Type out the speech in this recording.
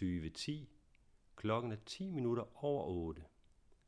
2010. Klokken er 10 minutter over 8.